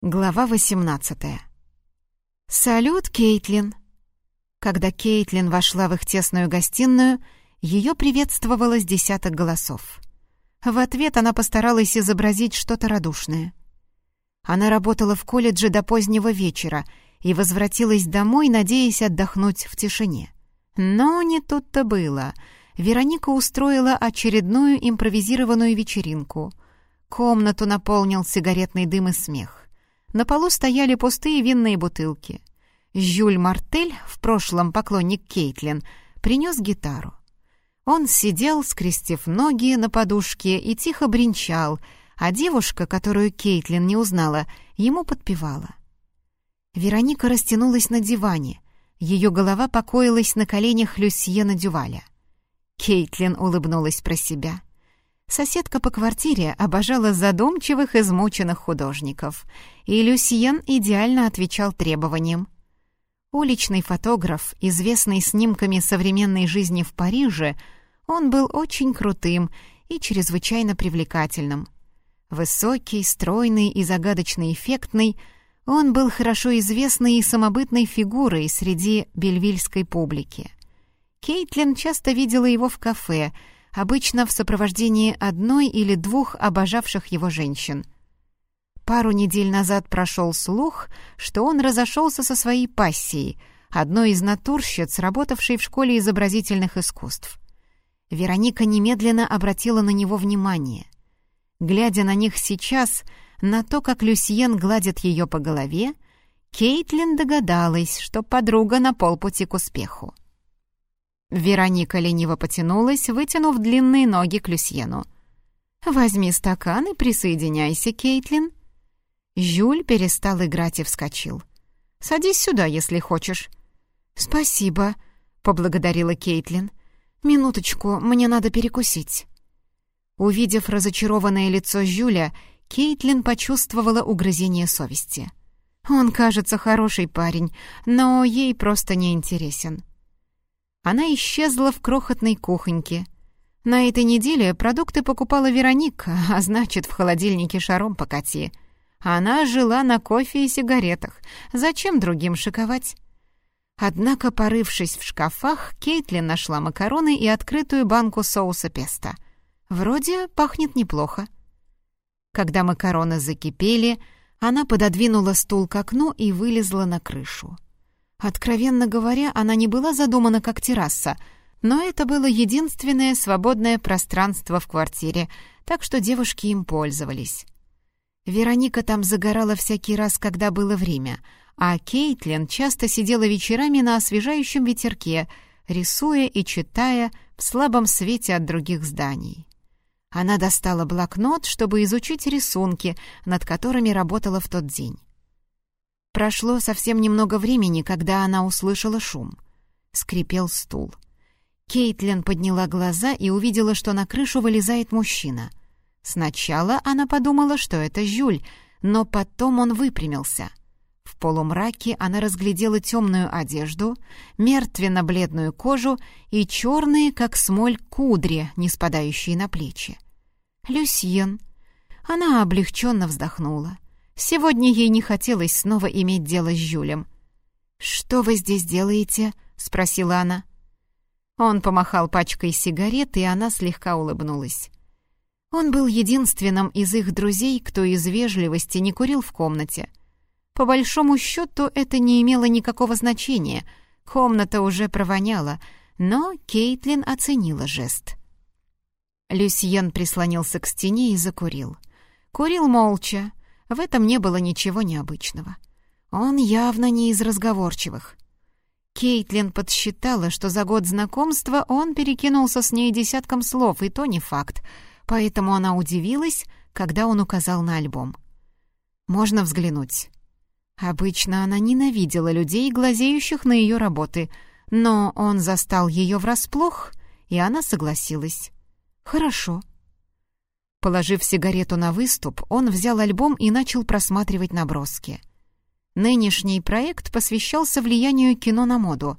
Глава 18 «Салют, Кейтлин!» Когда Кейтлин вошла в их тесную гостиную, ее приветствовало с десяток голосов. В ответ она постаралась изобразить что-то радушное. Она работала в колледже до позднего вечера и возвратилась домой, надеясь отдохнуть в тишине. Но не тут-то было. Вероника устроила очередную импровизированную вечеринку. Комнату наполнил сигаретный дым и смех. На полу стояли пустые винные бутылки. Жюль Мартель, в прошлом поклонник Кейтлин, принес гитару. Он сидел, скрестив ноги на подушке и тихо бренчал, а девушка, которую Кейтлин не узнала, ему подпевала. Вероника растянулась на диване. Ее голова покоилась на коленях Люсьена Дюваля. Кейтлин улыбнулась про себя — Соседка по квартире обожала задумчивых, измученных художников, и Люсьен идеально отвечал требованиям. Уличный фотограф, известный снимками современной жизни в Париже, он был очень крутым и чрезвычайно привлекательным. Высокий, стройный и загадочно эффектный, он был хорошо известной и самобытной фигурой среди бельвильской публики. Кейтлин часто видела его в кафе — обычно в сопровождении одной или двух обожавших его женщин. Пару недель назад прошел слух, что он разошелся со своей пассией, одной из натурщиц, работавшей в школе изобразительных искусств. Вероника немедленно обратила на него внимание. Глядя на них сейчас, на то, как Люсьен гладит ее по голове, Кейтлин догадалась, что подруга на полпути к успеху. Вероника лениво потянулась, вытянув длинные ноги к Люсьену. «Возьми стакан и присоединяйся, Кейтлин». Жюль перестал играть и вскочил. «Садись сюда, если хочешь». «Спасибо», — поблагодарила Кейтлин. «Минуточку, мне надо перекусить». Увидев разочарованное лицо Жюля, Кейтлин почувствовала угрызение совести. Он, кажется, хороший парень, но ей просто не интересен. Она исчезла в крохотной кухоньке. На этой неделе продукты покупала Вероника, а значит, в холодильнике шаром покати. Она жила на кофе и сигаретах. Зачем другим шиковать? Однако, порывшись в шкафах, Кейтлин нашла макароны и открытую банку соуса песто. Вроде пахнет неплохо. Когда макароны закипели, она пододвинула стул к окну и вылезла на крышу. Откровенно говоря, она не была задумана как терраса, но это было единственное свободное пространство в квартире, так что девушки им пользовались. Вероника там загорала всякий раз, когда было время, а Кейтлин часто сидела вечерами на освежающем ветерке, рисуя и читая в слабом свете от других зданий. Она достала блокнот, чтобы изучить рисунки, над которыми работала в тот день. Прошло совсем немного времени, когда она услышала шум. Скрипел стул. Кейтлин подняла глаза и увидела, что на крышу вылезает мужчина. Сначала она подумала, что это Жюль, но потом он выпрямился. В полумраке она разглядела темную одежду, мертвенно-бледную кожу и черные, как смоль, кудри, не спадающие на плечи. «Люсьен». Она облегченно вздохнула. Сегодня ей не хотелось снова иметь дело с Жюлем. «Что вы здесь делаете?» — спросила она. Он помахал пачкой сигарет, и она слегка улыбнулась. Он был единственным из их друзей, кто из вежливости не курил в комнате. По большому счету это не имело никакого значения. Комната уже провоняла, но Кейтлин оценила жест. Люсьен прислонился к стене и закурил. Курил молча, в этом не было ничего необычного. Он явно не из разговорчивых. Кейтлин подсчитала, что за год знакомства он перекинулся с ней десятком слов, и то не факт, поэтому она удивилась, когда он указал на альбом. «Можно взглянуть». Обычно она ненавидела людей, глазеющих на ее работы, но он застал ее врасплох, и она согласилась. «Хорошо». Положив сигарету на выступ, он взял альбом и начал просматривать наброски. Нынешний проект посвящался влиянию кино на моду.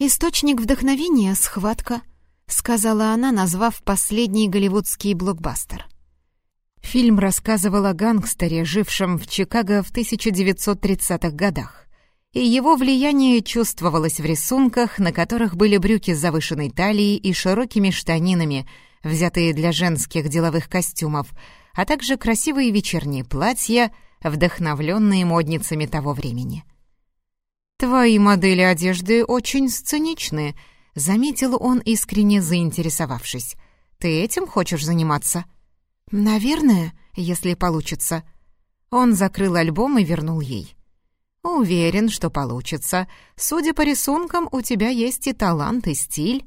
«Источник вдохновения — схватка», — сказала она, назвав последний голливудский блокбастер. Фильм рассказывал о гангстере, жившем в Чикаго в 1930-х годах. И его влияние чувствовалось в рисунках, на которых были брюки с завышенной талией и широкими штанинами, взятые для женских деловых костюмов, а также красивые вечерние платья, вдохновленные модницами того времени. «Твои модели одежды очень сценичны», — заметил он, искренне заинтересовавшись. «Ты этим хочешь заниматься?» «Наверное, если получится». Он закрыл альбом и вернул ей. «Уверен, что получится. Судя по рисункам, у тебя есть и талант, и стиль».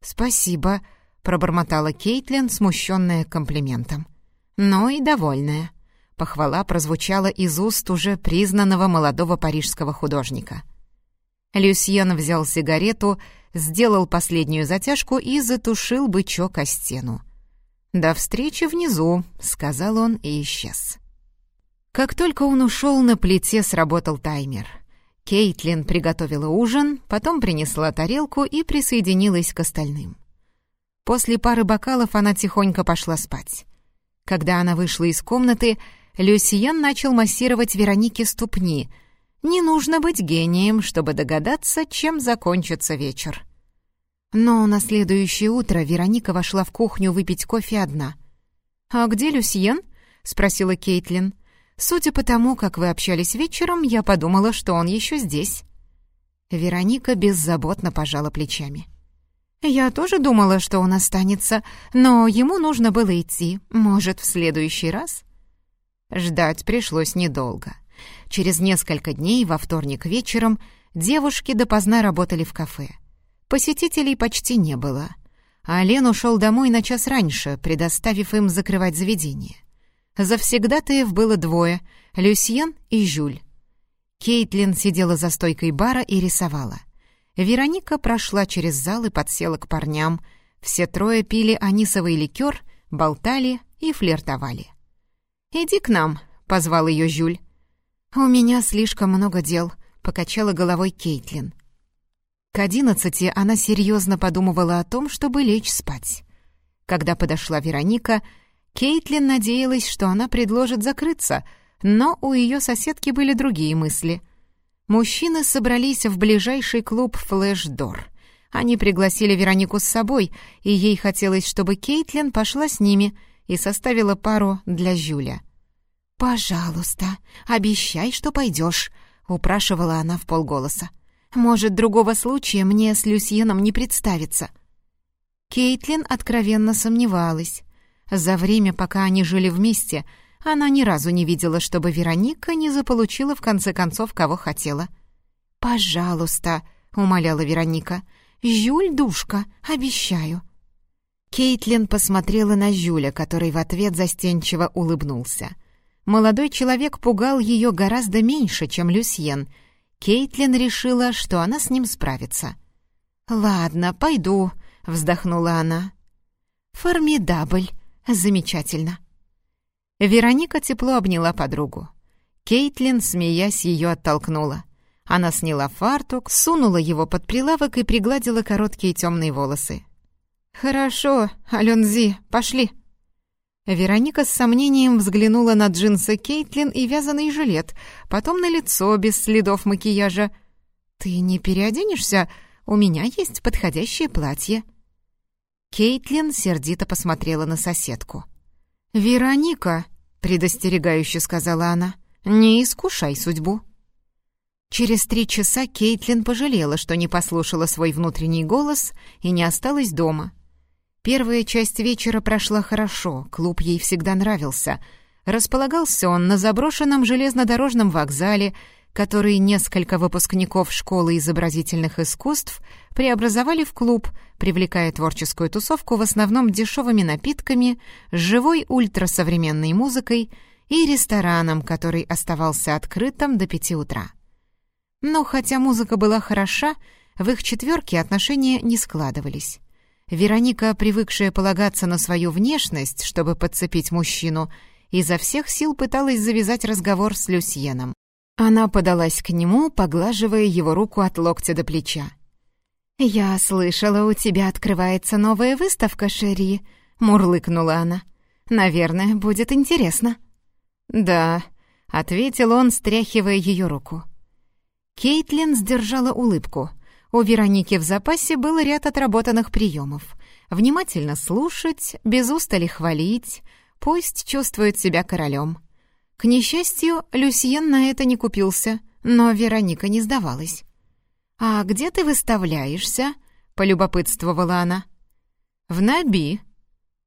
«Спасибо», — пробормотала Кейтлин, смущенная комплиментом. Но и довольная. Похвала прозвучала из уст уже признанного молодого парижского художника. Люсьен взял сигарету, сделал последнюю затяжку и затушил бычок о стену. «До встречи внизу», — сказал он и исчез. Как только он ушел, на плите сработал таймер. Кейтлин приготовила ужин, потом принесла тарелку и присоединилась к остальным. После пары бокалов она тихонько пошла спать. Когда она вышла из комнаты, Люсьен начал массировать Веронике ступни. Не нужно быть гением, чтобы догадаться, чем закончится вечер. Но на следующее утро Вероника вошла в кухню выпить кофе одна. «А где Люсьен?» — спросила Кейтлин. «Судя по тому, как вы общались вечером, я подумала, что он еще здесь». Вероника беззаботно пожала плечами. «Я тоже думала, что он останется, но ему нужно было идти. Может, в следующий раз?» Ждать пришлось недолго. Через несколько дней, во вторник вечером, девушки допоздна работали в кафе. Посетителей почти не было. А Лен ушел домой на час раньше, предоставив им закрывать заведение. Завсегдатаев было двое — Люсьен и Жюль. Кейтлин сидела за стойкой бара и рисовала. Вероника прошла через зал и подсела к парням. Все трое пили анисовый ликер, болтали и флиртовали. «Иди к нам», — позвал ее Жюль. «У меня слишком много дел», — покачала головой Кейтлин. К одиннадцати она серьезно подумывала о том, чтобы лечь спать. Когда подошла Вероника, Кейтлин надеялась, что она предложит закрыться, но у ее соседки были другие мысли. Мужчины собрались в ближайший клуб «Флэш-Дор». Они пригласили Веронику с собой, и ей хотелось, чтобы Кейтлин пошла с ними и составила пару для Жюля. «Пожалуйста, обещай, что пойдешь», — упрашивала она в полголоса. Может, другого случая мне с Люсьеном не представится». Кейтлин откровенно сомневалась. За время, пока они жили вместе, она ни разу не видела, чтобы Вероника не заполучила в конце концов, кого хотела. «Пожалуйста», — умоляла Вероника, — «Жюль, душка, обещаю». Кейтлин посмотрела на Жюля, который в ответ застенчиво улыбнулся. Молодой человек пугал ее гораздо меньше, чем Люсьен — Кейтлин решила, что она с ним справится. «Ладно, пойду», — вздохнула она. «Формидабль. Замечательно». Вероника тепло обняла подругу. Кейтлин, смеясь, ее оттолкнула. Она сняла фартук, сунула его под прилавок и пригладила короткие темные волосы. «Хорошо, Алензи, пошли». Вероника с сомнением взглянула на джинсы Кейтлин и вязаный жилет, потом на лицо без следов макияжа. «Ты не переоденешься? У меня есть подходящее платье». Кейтлин сердито посмотрела на соседку. «Вероника», — предостерегающе сказала она, — «не искушай судьбу». Через три часа Кейтлин пожалела, что не послушала свой внутренний голос и не осталась дома. Первая часть вечера прошла хорошо, клуб ей всегда нравился. Располагался он на заброшенном железнодорожном вокзале, который несколько выпускников школы изобразительных искусств преобразовали в клуб, привлекая творческую тусовку в основном дешевыми напитками, живой ультрасовременной музыкой и рестораном, который оставался открытым до пяти утра. Но хотя музыка была хороша, в их четверке отношения не складывались. Вероника, привыкшая полагаться на свою внешность, чтобы подцепить мужчину, изо всех сил пыталась завязать разговор с Люсьеном. Она подалась к нему, поглаживая его руку от локтя до плеча. «Я слышала, у тебя открывается новая выставка, Шерри», — мурлыкнула она. Наверное, будет интересно». «Да», — ответил он, стряхивая ее руку. Кейтлин сдержала улыбку. У Вероники в запасе был ряд отработанных приемов. Внимательно слушать, без устали хвалить, пусть чувствует себя королем. К несчастью, Люсьен на это не купился, но Вероника не сдавалась. «А где ты выставляешься?» — полюбопытствовала она. «В Наби».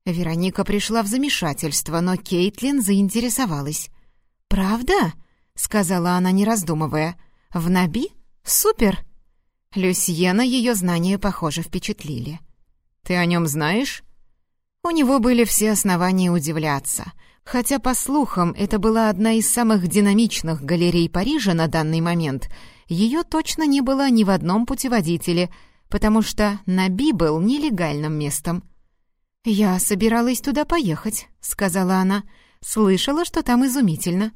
Вероника пришла в замешательство, но Кейтлин заинтересовалась. «Правда?» — сказала она, не раздумывая. «В Наби? Супер!» Люсьена ее знания, похоже, впечатлили. «Ты о нем знаешь?» У него были все основания удивляться. Хотя, по слухам, это была одна из самых динамичных галерей Парижа на данный момент, ее точно не было ни в одном путеводителе, потому что Наби был нелегальным местом. «Я собиралась туда поехать», — сказала она. «Слышала, что там изумительно».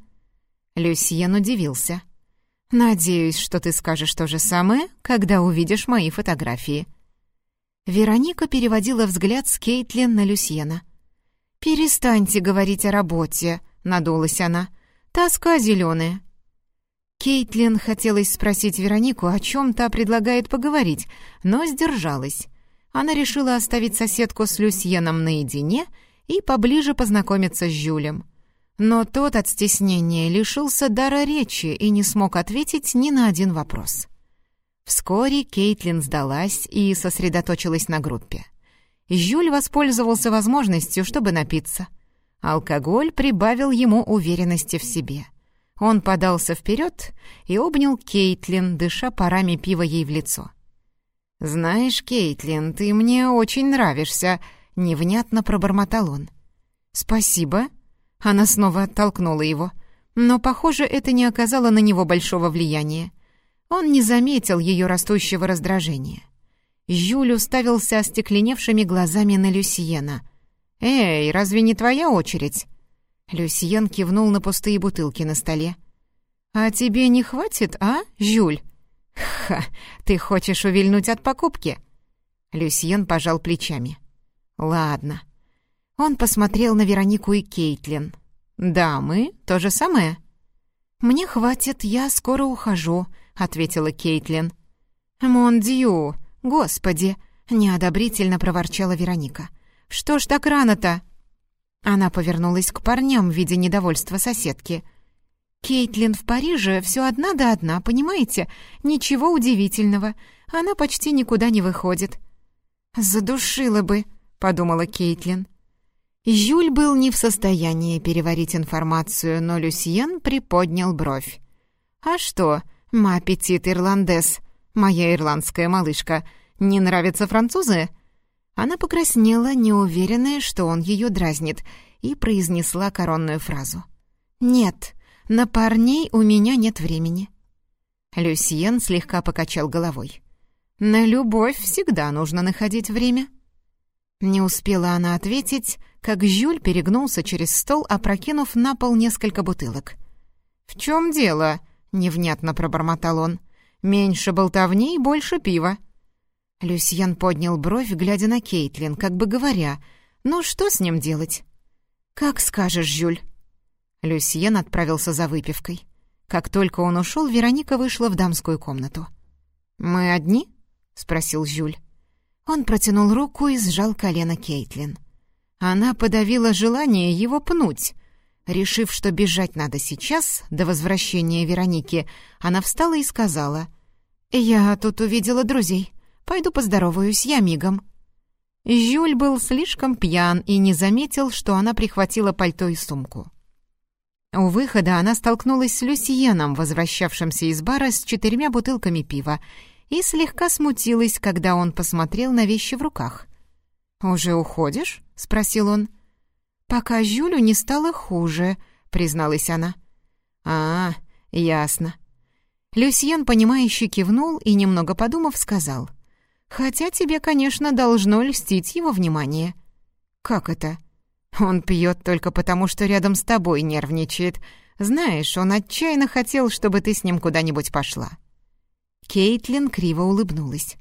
Люсьен удивился. «Надеюсь, что ты скажешь то же самое, когда увидишь мои фотографии». Вероника переводила взгляд с Кейтлин на Люсьена. «Перестаньте говорить о работе», — надулась она. «Тоска зеленая». Кейтлин хотелось спросить Веронику, о чем та предлагает поговорить, но сдержалась. Она решила оставить соседку с Люсьеном наедине и поближе познакомиться с Жюлем. Но тот от стеснения лишился дара речи и не смог ответить ни на один вопрос. Вскоре Кейтлин сдалась и сосредоточилась на группе. Жюль воспользовался возможностью, чтобы напиться. Алкоголь прибавил ему уверенности в себе. Он подался вперед и обнял Кейтлин, дыша парами пива ей в лицо. «Знаешь, Кейтлин, ты мне очень нравишься», — невнятно пробормотал он. «Спасибо», она снова оттолкнула его. Но, похоже, это не оказало на него большого влияния. Он не заметил ее растущего раздражения. Жюль уставился остекленевшими глазами на Люсьена. «Эй, разве не твоя очередь?» Люсьен кивнул на пустые бутылки на столе. «А тебе не хватит, а, Жюль?» «Ха, ты хочешь увильнуть от покупки?» Люсьен пожал плечами. «Ладно, он посмотрел на Веронику и Кейтлин. «Да, мы то же самое?» «Мне хватит, я скоро ухожу», — ответила Кейтлин. «Мон дью, господи!» — неодобрительно проворчала Вероника. «Что ж так рано-то?» Она повернулась к парням в виде недовольства соседки. «Кейтлин в Париже все одна да одна, понимаете? Ничего удивительного. Она почти никуда не выходит». «Задушила бы», — подумала Кейтлин. Жюль был не в состоянии переварить информацию, но Люсьен приподнял бровь. «А что, ма петит ирландес, моя ирландская малышка, не нравятся французы?» Она покраснела, неуверенная, что он ее дразнит, и произнесла коронную фразу. «Нет, на парней у меня нет времени». Люсьен слегка покачал головой. «На любовь всегда нужно находить время». Не успела она ответить, как Жюль перегнулся через стол, опрокинув на пол несколько бутылок. «В чем дело?» — невнятно пробормотал он. «Меньше болтовни и больше пива». Люсьен поднял бровь, глядя на Кейтлин, как бы говоря, «Ну что с ним делать?» «Как скажешь, Жюль». Люсьен отправился за выпивкой. Как только он ушел, Вероника вышла в дамскую комнату. «Мы одни?» — спросил Жюль. Он протянул руку и сжал колено Кейтлин. Она подавила желание его пнуть. Решив, что бежать надо сейчас, до возвращения Вероники, она встала и сказала, «Я тут увидела друзей. Пойду поздороваюсь, я мигом». Жюль был слишком пьян и не заметил, что она прихватила пальто и сумку. У выхода она столкнулась с Люсьеном, возвращавшимся из бара с четырьмя бутылками пива, и слегка смутилась, когда он посмотрел на вещи в руках. «Уже уходишь?» — спросил он. «Пока Жюлю не стало хуже», — призналась она. «А, ясно». Люсьен, понимающе кивнул и, немного подумав, сказал. «Хотя тебе, конечно, должно льстить его внимание». «Как это?» «Он пьет только потому, что рядом с тобой нервничает. Знаешь, он отчаянно хотел, чтобы ты с ним куда-нибудь пошла». Кейтлин криво улыбнулась.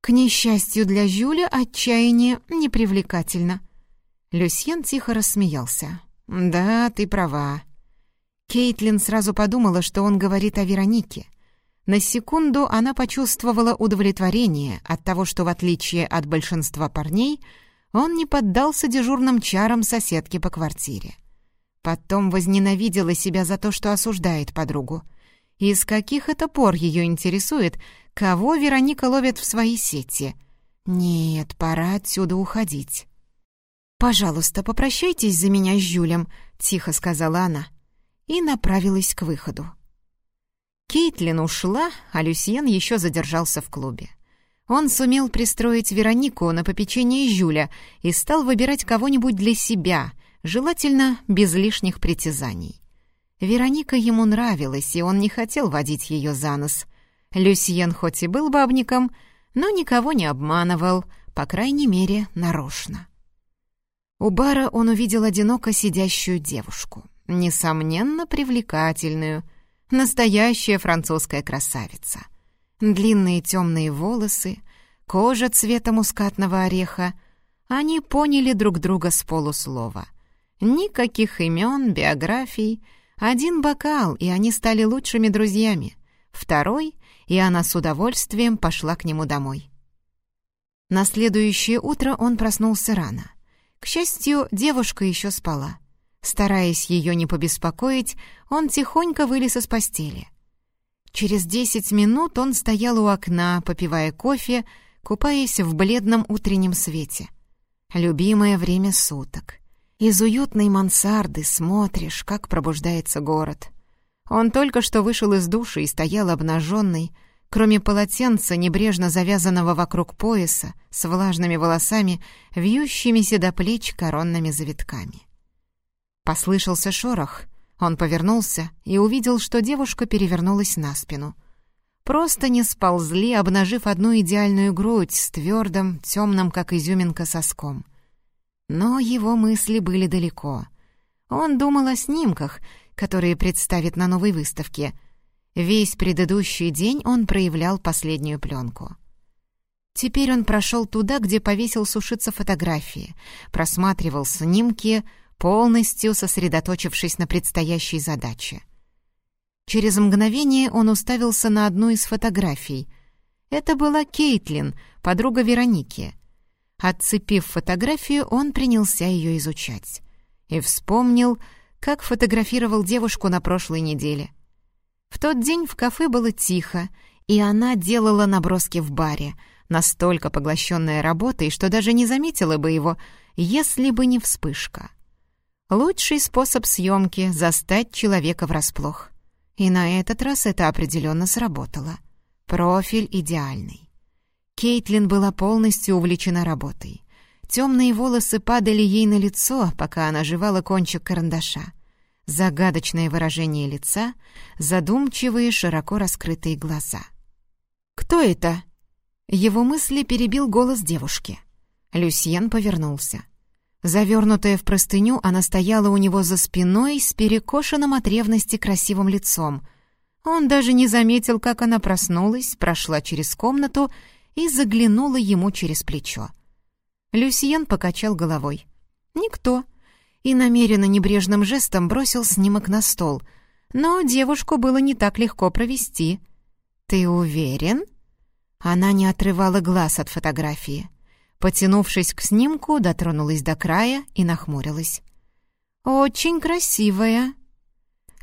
К несчастью для Жюля, отчаяние непривлекательно. Люсьен тихо рассмеялся. «Да, ты права». Кейтлин сразу подумала, что он говорит о Веронике. На секунду она почувствовала удовлетворение от того, что, в отличие от большинства парней, он не поддался дежурным чарам соседки по квартире. Потом возненавидела себя за то, что осуждает подругу. И с каких это пор ее интересует, кого Вероника ловит в свои сети? Нет, пора отсюда уходить. «Пожалуйста, попрощайтесь за меня с Жюлем», — тихо сказала она, и направилась к выходу. Кейтлин ушла, а Люсьен еще задержался в клубе. Он сумел пристроить Веронику на попечение Жюля и стал выбирать кого-нибудь для себя, желательно без лишних притязаний. Вероника ему нравилась, и он не хотел водить ее за нос. Люсьен хоть и был бабником, но никого не обманывал, по крайней мере, нарочно. У бара он увидел одиноко сидящую девушку, несомненно, привлекательную — Настоящая французская красавица. Длинные темные волосы, кожа цвета мускатного ореха. Они поняли друг друга с полуслова. Никаких имен, биографий. Один бокал, и они стали лучшими друзьями. Второй, и она с удовольствием пошла к нему домой. На следующее утро он проснулся рано. К счастью, девушка еще спала. Стараясь ее не побеспокоить, он тихонько вылез из постели. Через десять минут он стоял у окна, попивая кофе, купаясь в бледном утреннем свете. Любимое время суток. Из уютной мансарды смотришь, как пробуждается город. Он только что вышел из души и стоял обнаженный, кроме полотенца, небрежно завязанного вокруг пояса, с влажными волосами, вьющимися до плеч коронными завитками. Послышался шорох. Он повернулся и увидел, что девушка перевернулась на спину. Просто не сползли, обнажив одну идеальную грудь с твердым, темным, как изюминка, соском. Но его мысли были далеко. Он думал о снимках, которые представит на новой выставке. Весь предыдущий день он проявлял последнюю пленку. Теперь он прошел туда, где повесил сушиться фотографии, просматривал снимки, полностью сосредоточившись на предстоящей задаче. Через мгновение он уставился на одну из фотографий. Это была Кейтлин, подруга Вероники. Отцепив фотографию, он принялся ее изучать. И вспомнил, как фотографировал девушку на прошлой неделе. В тот день в кафе было тихо, и она делала наброски в баре, настолько поглощенная работой, что даже не заметила бы его, если бы не вспышка. Лучший способ съемки — застать человека врасплох. И на этот раз это определенно сработало. Профиль идеальный. Кейтлин была полностью увлечена работой. Темные волосы падали ей на лицо, пока она жевала кончик карандаша. Загадочное выражение лица, задумчивые, широко раскрытые глаза. «Кто это?» Его мысли перебил голос девушки. Люсьен повернулся. Завернутая в простыню, она стояла у него за спиной с перекошенным от ревности красивым лицом. Он даже не заметил, как она проснулась, прошла через комнату и заглянула ему через плечо. Люсьен покачал головой. «Никто». И намеренно небрежным жестом бросил снимок на стол. Но девушку было не так легко провести. «Ты уверен?» Она не отрывала глаз от фотографии. Потянувшись к снимку, дотронулась до края и нахмурилась. «Очень красивая!»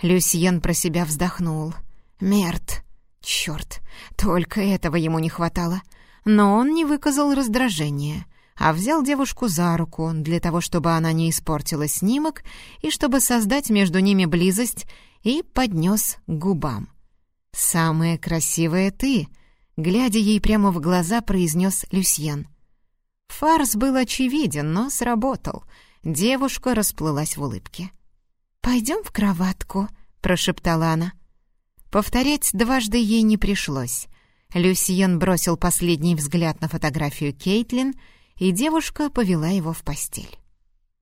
Люсьен про себя вздохнул. «Мерт! Черт! Только этого ему не хватало!» Но он не выказал раздражения, а взял девушку за руку для того, чтобы она не испортила снимок и чтобы создать между ними близость, и поднес к губам. «Самая красивая ты!» Глядя ей прямо в глаза, произнес Люсьен. Фарс был очевиден, но сработал. Девушка расплылась в улыбке. «Пойдем в кроватку», — прошептала она. Повторять дважды ей не пришлось. Люсиен бросил последний взгляд на фотографию Кейтлин, и девушка повела его в постель.